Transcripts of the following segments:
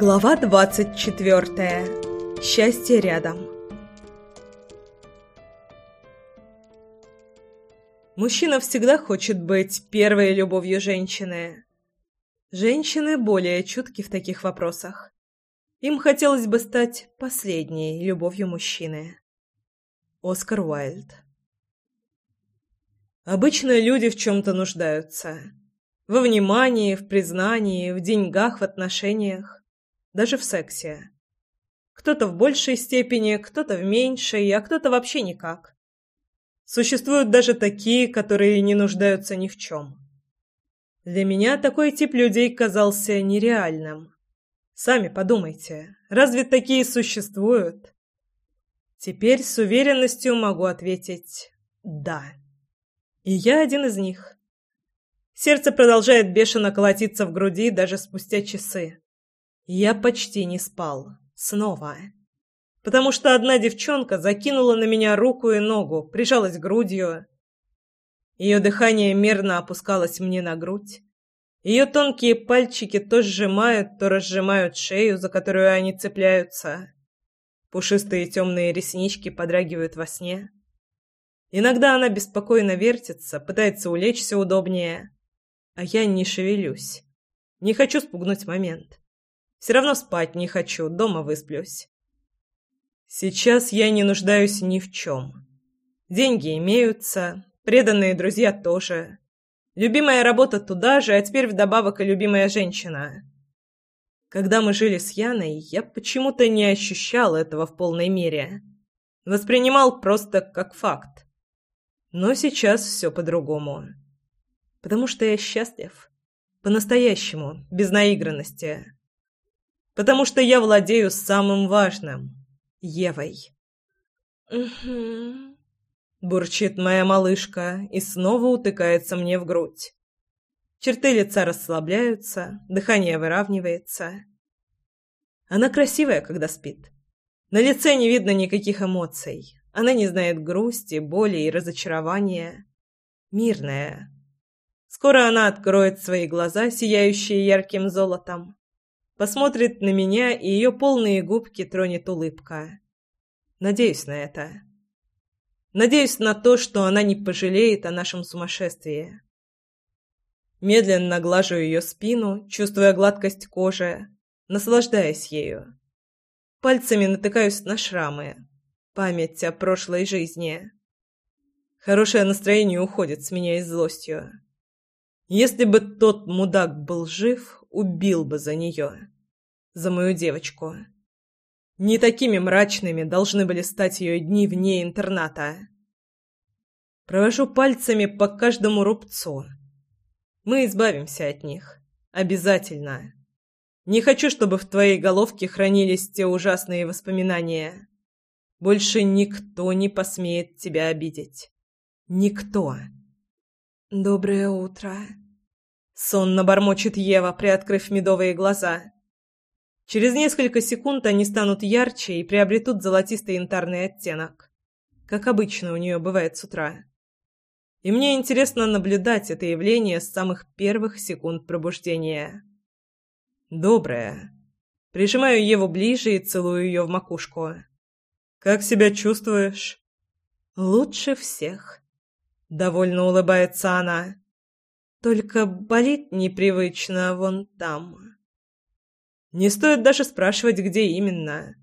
Глава двадцать четвертая. Счастье рядом. Мужчина всегда хочет быть первой любовью женщины. Женщины более чутки в таких вопросах. Им хотелось бы стать последней любовью мужчины. Оскар Уайльд Обычно люди в чем-то нуждаются. Во внимании, в признании, в деньгах, в отношениях даже в сексе. Кто-то в большей степени, кто-то в меньшей, а кто-то вообще никак. Существуют даже такие, которые не нуждаются ни в чем. Для меня такой тип людей казался нереальным. Сами подумайте, разве такие существуют? Теперь с уверенностью могу ответить «да». И я один из них. Сердце продолжает бешено колотиться в груди даже спустя часы. Я почти не спал. Снова. Потому что одна девчонка закинула на меня руку и ногу, прижалась грудью. Ее дыхание мерно опускалось мне на грудь. Ее тонкие пальчики то сжимают, то разжимают шею, за которую они цепляются. Пушистые темные реснички подрагивают во сне. Иногда она беспокойно вертится, пытается улечься удобнее. А я не шевелюсь. Не хочу спугнуть момент. Все равно спать не хочу, дома высплюсь. Сейчас я не нуждаюсь ни в чем. Деньги имеются, преданные друзья тоже. Любимая работа туда же, а теперь вдобавок и любимая женщина. Когда мы жили с Яной, я почему-то не ощущал этого в полной мере. Воспринимал просто как факт. Но сейчас все по-другому. Потому что я счастлив. По-настоящему, без наигранности потому что я владею самым важным — Евой. «Угу», — бурчит моя малышка и снова утыкается мне в грудь. Черты лица расслабляются, дыхание выравнивается. Она красивая, когда спит. На лице не видно никаких эмоций. Она не знает грусти, боли и разочарования. Мирная. Скоро она откроет свои глаза, сияющие ярким золотом посмотрит на меня, и ее полные губки тронет улыбка. Надеюсь на это. Надеюсь на то, что она не пожалеет о нашем сумасшествии. Медленно глажу ее спину, чувствуя гладкость кожи, наслаждаясь ею. Пальцами натыкаюсь на шрамы. Память о прошлой жизни. Хорошее настроение уходит с меня и злостью. Если бы тот мудак был жив, убил бы за нее за мою девочку. Не такими мрачными должны были стать ее дни вне интерната. Провожу пальцами по каждому рубцу. Мы избавимся от них. Обязательно. Не хочу, чтобы в твоей головке хранились те ужасные воспоминания. Больше никто не посмеет тебя обидеть. Никто. Доброе утро. Сонно бормочет Ева, приоткрыв медовые глаза. Через несколько секунд они станут ярче и приобретут золотистый янтарный оттенок, как обычно у нее бывает с утра. И мне интересно наблюдать это явление с самых первых секунд пробуждения. Доброе. Прижимаю Еву ближе и целую ее в макушку. «Как себя чувствуешь?» «Лучше всех», — довольно улыбается она. «Только болит непривычно вон там». Не стоит даже спрашивать, где именно.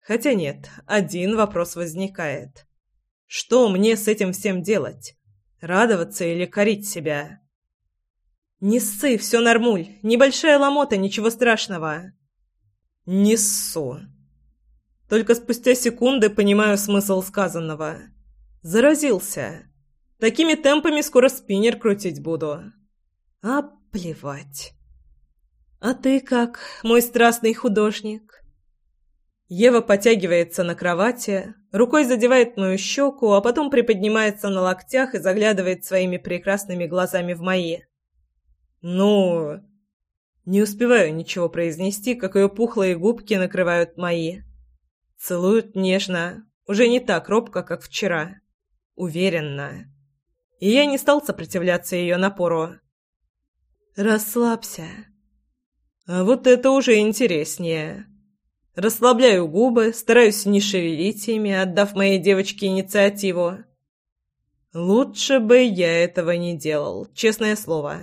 Хотя нет, один вопрос возникает. Что мне с этим всем делать? Радоваться или корить себя? Не ссы, все нормуль. Небольшая ломота, ничего страшного. Не ссу. Только спустя секунды понимаю смысл сказанного. Заразился. Такими темпами скоро спиннер крутить буду. А плевать. «А ты как, мой страстный художник?» Ева потягивается на кровати, рукой задевает мою щеку, а потом приподнимается на локтях и заглядывает своими прекрасными глазами в мои. «Ну...» Не успеваю ничего произнести, как ее пухлые губки накрывают мои. Целуют нежно, уже не так робко, как вчера. Уверенно. И я не стал сопротивляться ее напору. «Расслабься», А вот это уже интереснее. Расслабляю губы, стараюсь не шевелить ими, отдав моей девочке инициативу. Лучше бы я этого не делал, честное слово.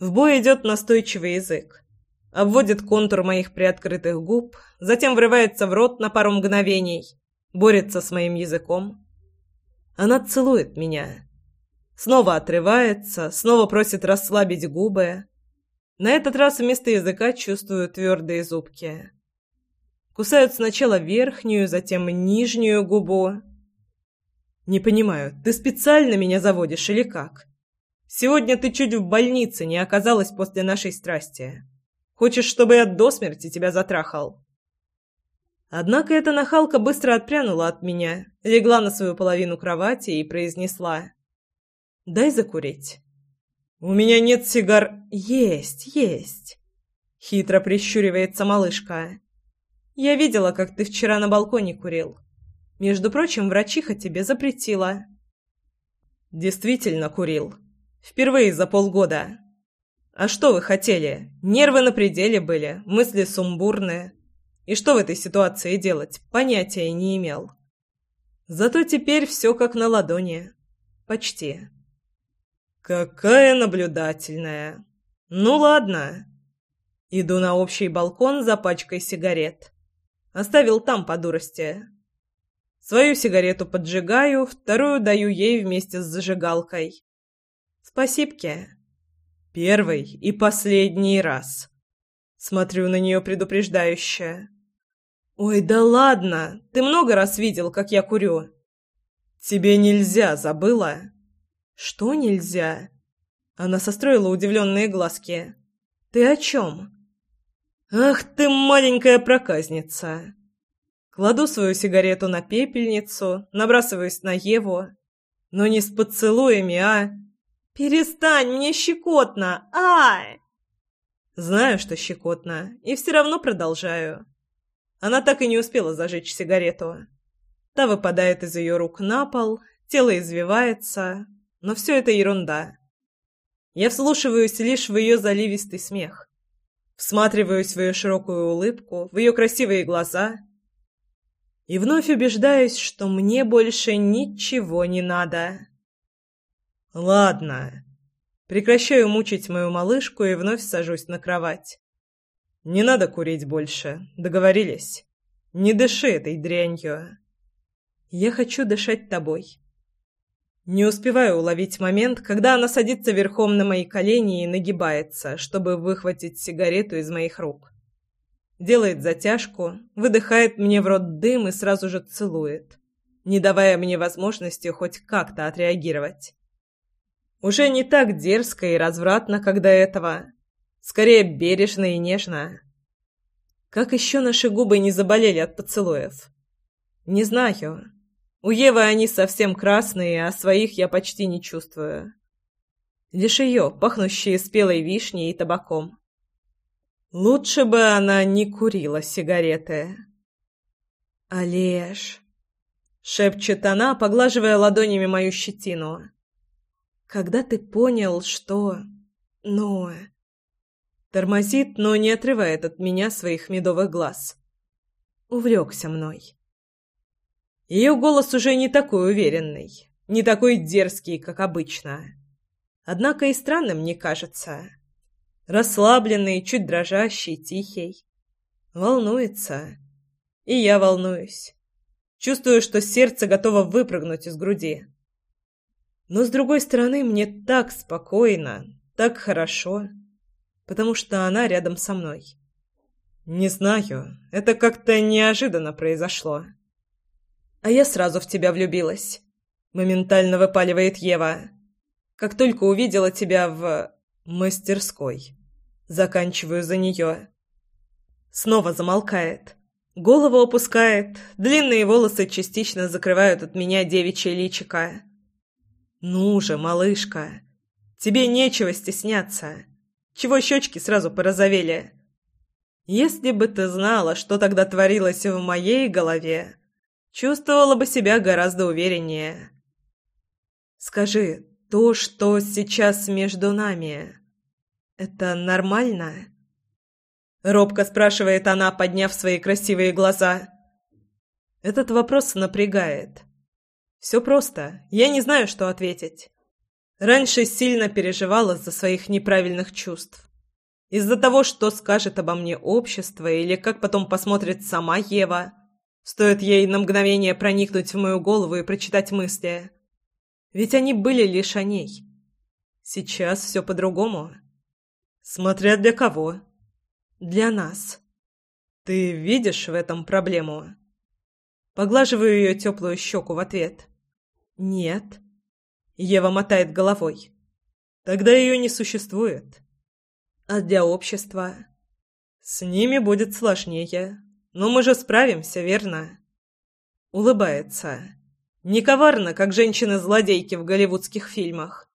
В бой идет настойчивый язык. Обводит контур моих приоткрытых губ, затем врывается в рот на пару мгновений, борется с моим языком. Она целует меня. Снова отрывается, снова просит расслабить губы, на этот раз вместо языка чувствую твердые зубки. Кусают сначала верхнюю, затем нижнюю губу. Не понимаю, ты специально меня заводишь или как? Сегодня ты чуть в больнице не оказалась после нашей страсти. Хочешь, чтобы я до смерти тебя затрахал? Однако эта нахалка быстро отпрянула от меня, легла на свою половину кровати и произнесла: "Дай закурить". «У меня нет сигар...» «Есть, есть!» Хитро прищуривается малышка. «Я видела, как ты вчера на балконе курил. Между прочим, врачиха тебе запретила». «Действительно курил. Впервые за полгода. А что вы хотели? Нервы на пределе были, мысли сумбурные. И что в этой ситуации делать, понятия не имел. Зато теперь все как на ладони. Почти». «Какая наблюдательная! Ну ладно!» Иду на общий балкон за пачкой сигарет. Оставил там по дурости. Свою сигарету поджигаю, вторую даю ей вместе с зажигалкой. Спасибки. Первый и последний раз. Смотрю на нее предупреждающе. «Ой, да ладно! Ты много раз видел, как я курю?» «Тебе нельзя, забыла?» «Что нельзя?» Она состроила удивленные глазки. «Ты о чем?» «Ах ты, маленькая проказница!» Кладу свою сигарету на пепельницу, набрасываюсь на Еву. Но не с поцелуями, а... «Перестань, мне щекотно! Ай!» Знаю, что щекотно, и все равно продолжаю. Она так и не успела зажечь сигарету. Та выпадает из ее рук на пол, тело извивается, но все это ерунда. Я вслушиваюсь лишь в ее заливистый смех. Всматриваюсь в ее широкую улыбку, в ее красивые глаза. И вновь убеждаюсь, что мне больше ничего не надо. Ладно. Прекращаю мучить мою малышку и вновь сажусь на кровать. Не надо курить больше. Договорились? Не дыши этой дрянью. Я хочу дышать тобой. Не успеваю уловить момент, когда она садится верхом на мои колени и нагибается, чтобы выхватить сигарету из моих рук. Делает затяжку, выдыхает мне в рот дым и сразу же целует, не давая мне возможности хоть как-то отреагировать. Уже не так дерзко и развратно, как до этого. Скорее бережно и нежно. Как еще наши губы не заболели от поцелуев? Не знаю. У Евы они совсем красные, а своих я почти не чувствую. Лишь ее, пахнущие спелой вишней и табаком. Лучше бы она не курила сигареты. «Олеж!» — шепчет она, поглаживая ладонями мою щетину. «Когда ты понял, что... ну...» Тормозит, но не отрывает от меня своих медовых глаз. Увлекся мной. Ее голос уже не такой уверенный, не такой дерзкий, как обычно. Однако и странным не кажется. Расслабленный, чуть дрожащий, тихий. Волнуется. И я волнуюсь. Чувствую, что сердце готово выпрыгнуть из груди. Но, с другой стороны, мне так спокойно, так хорошо, потому что она рядом со мной. Не знаю, это как-то неожиданно произошло. А я сразу в тебя влюбилась. Моментально выпаливает Ева. Как только увидела тебя в... мастерской. Заканчиваю за нее. Снова замолкает. Голову опускает. Длинные волосы частично закрывают от меня девичье личико. «Ну же, малышка, тебе нечего стесняться. Чего щечки сразу порозовели? Если бы ты знала, что тогда творилось в моей голове, чувствовала бы себя гораздо увереннее. Скажи, то, что сейчас между нами, это нормально? Робко спрашивает она, подняв свои красивые глаза. Этот вопрос напрягает. Все просто. Я не знаю, что ответить. Раньше сильно переживала из-за своих неправильных чувств. Из-за того, что скажет обо мне общество или как потом посмотрит сама Ева. Стоит ей на мгновение проникнуть в мою голову и прочитать мысли. Ведь они были лишь о ней. Сейчас все по-другому. Смотря для кого. Для нас. Ты видишь в этом проблему? Поглаживаю ее теплую щеку в ответ. Нет. Ева мотает головой. Тогда ее не существует. А для общества? С ними будет сложнее. Но мы же справимся, верно? Улыбается. Не коварно, как женщины-злодейки в голливудских фильмах,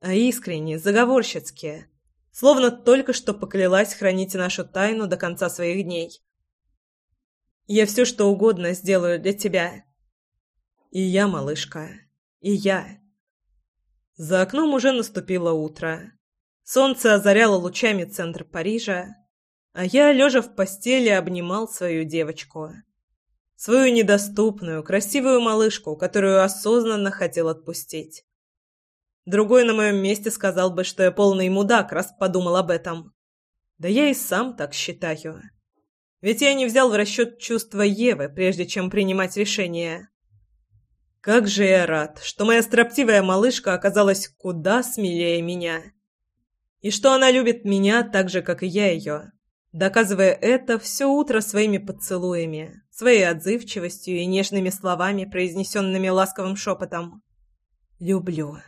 а искренне, заговорщицки, словно только что поклялась хранить нашу тайну до конца своих дней. Я все, что угодно сделаю для тебя. И я, малышка, и я. За окном уже наступило утро. Солнце озаряло лучами центр Парижа, а я, лежа в постели, обнимал свою девочку. Свою недоступную, красивую малышку, которую осознанно хотел отпустить. Другой на моем месте сказал бы, что я полный мудак, раз подумал об этом. Да я и сам так считаю. Ведь я не взял в расчет чувства Евы, прежде чем принимать решение. Как же я рад, что моя строптивая малышка оказалась куда смелее меня. И что она любит меня так же, как и я ее доказывая это все утро своими поцелуями, своей отзывчивостью и нежными словами, произнесенными ласковым шепотом. «Люблю».